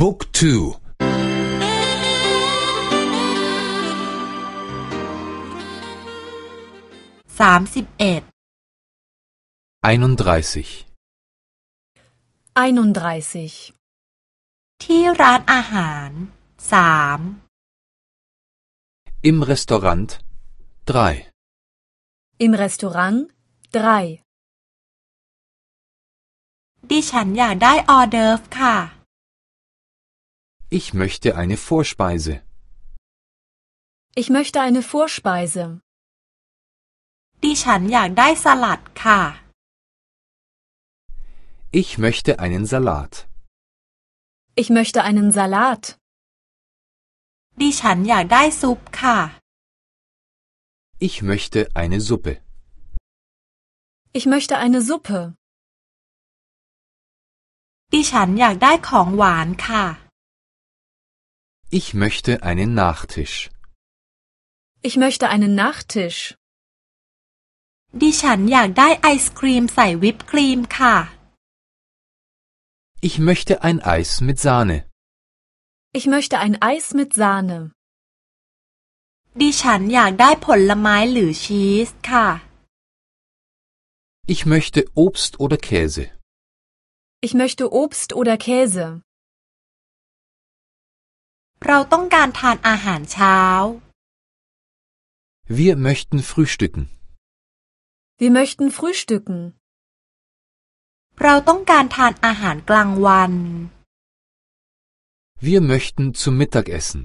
บุ๊กทู สามสิบเอ็ด 31 31. ที่ร้านอาหารสาม Im Restaurant 3 Im Restaurant 3. ดิฉันอยากได้ออเดิร์ฟค่ะ Ich möchte eine Vorspeise. Ich möchte eine Vorspeise. ดิฉันอยากได้สลัดค่ะ Ich möchte einen Salat. Ich möchte einen Salat. ดิฉันอยากได้ซุปค่ะ Ich möchte eine Suppe. Ich möchte eine Suppe. ดิฉันอยากได้ของหวานค่ะ Ich möchte einen Nachtisch. Ich möchte einen Nachtisch. ดิฉันอยากได้ไอศครีมใส่วิปครีมค่ะ Ich möchte ein Eis mit Sahne. Ich möchte ein Eis mit Sahne. ดิฉันอยากได้ผลไม้หรือชีสค่ะ Ich möchte Obst oder Käse. Ich möchte Obst oder Käse. เราต้องการทานอาหารเช้า Wir möchten frühstücken. Wir möchten frühstücken. เราต้องการทานอาหารกลางวัน Wir möchten zum Mittagessen.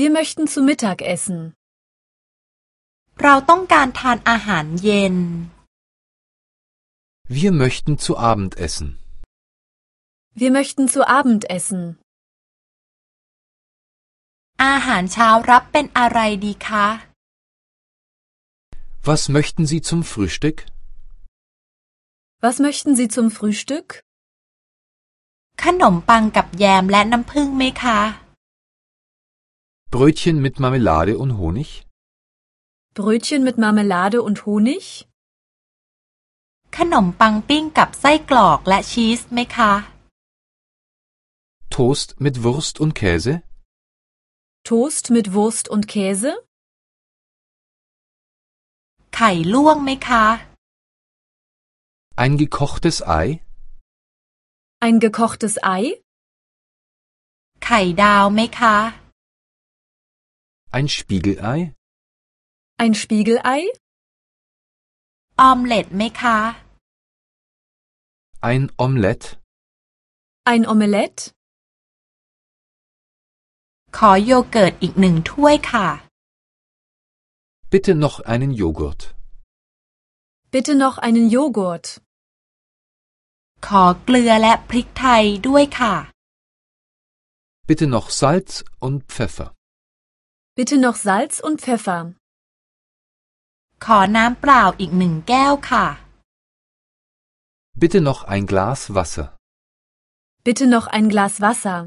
Wir möchten zu Mittag essen. เราต้องการทานอาหารเย็น Wir möchten zu Abend essen. Wir möchten zu Abend essen. อาหารเช้ารับเป็นอะไรดีคะ Was möchten Sie zum Frühstück? Was möchten Sie zum Frühstück? ขนมปังกับแยมและน้ำผึ้งไหมคะ Brötchen mit Marmelade und Honig? Brötchen mit Marmelade und Honig? ขนมปังปิ้งกับไส้กรอกและชีสไหมคะ Toast mit Wurst und Käse? Toast mit Wurst und Käse? ไข่ลวกไหมคะ Ein gekochtes Ei? Ein gekochtes Ei? ไข่ดาวไหมคะ Ein Spiegelei? Ein Spiegelei? ออมเล็ตไหมคะ Ein Omelett? Ein Omelett? ขอโยเกิร์ตอีกหนึ่งถ้วยค่ะ Bitte noch einen Joghurt. Bitte noch einen Joghurt. ขอเกลือและพริกไทยด้วยค่ะ Bitte noch Salz und Pfeffer. Bitte noch Salz und Pfeffer. ขอน้ำเปล่าอีกหนึ่งแก้วค่ะ Bitte noch ein Glas Wasser. Bitte noch ein Glas Wasser.